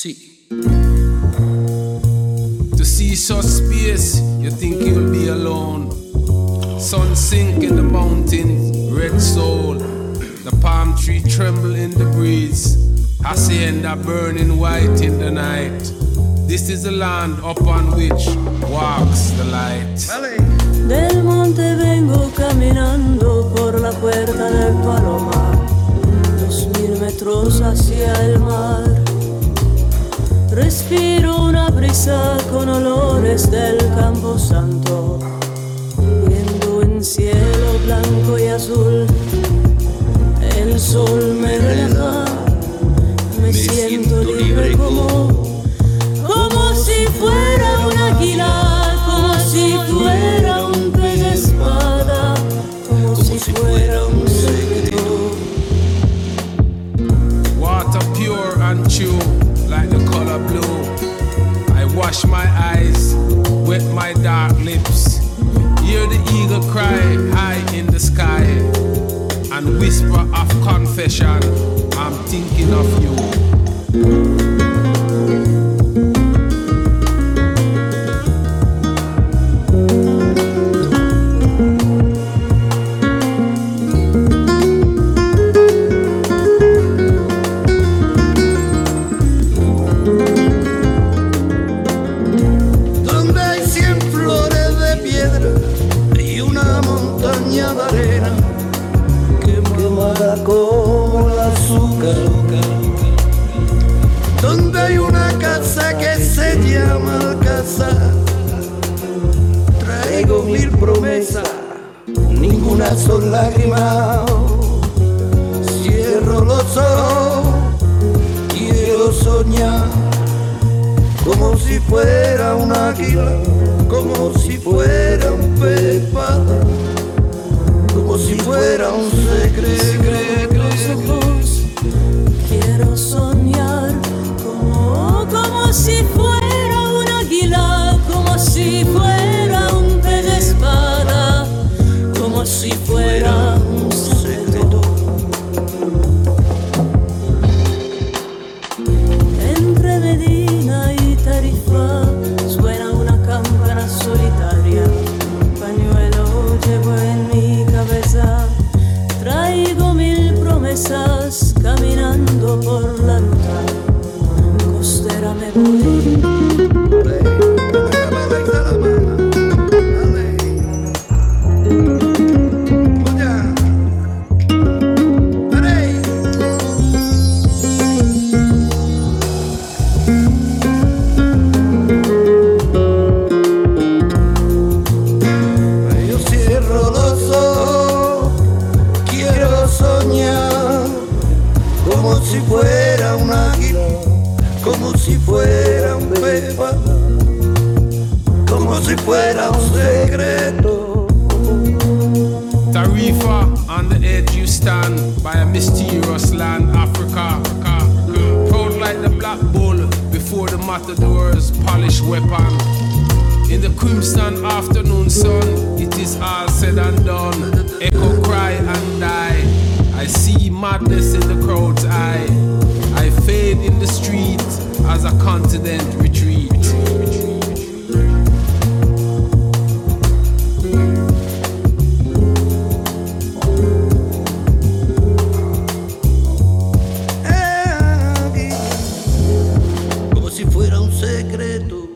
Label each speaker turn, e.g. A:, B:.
A: See. To see such space, you think you'll be alone. Sun sink in the mountains, red soul. The palm tree tremble in the breeze. Hacienda burning white in the night. This is the land upon which walks the light.
B: Del monte vengo caminando por la puerta del Palomar, dos mil metros hacia el mar. Respiro una brisa con olores del campo santo, viendo en cielo blanco y azul. El sol me relaja, me siento libre como como si fuera un águila,
A: blue. I wash my eyes, with my dark lips. Hear the eagle cry high in the sky, and whisper of confession. I'm thinking of you.
C: Como el azúcar. Donde hay una casa que se llama Alcázar. Traigo mil promesas, ninguna son lágrimas. Cierro los ojos, quiero soñar como si fuera un águila, como si fuera un si fuera un secreto.
B: Ojos, quiero soñar como, como si fuera un águila, como si fuera caminando por la ruta costera me voy.
C: Fuera un águila, como si fuera un pepa, como si fuera un secreto.
A: Tarifa, on the edge you stand by a mysterious land, Africa. Proud like the black bull before the matador's polished weapon. In the crimson afternoon sun, it is all said and done. Echo cry and die. I see madness in the crowd's as a continent retreat. É, Como se fuera un secreto.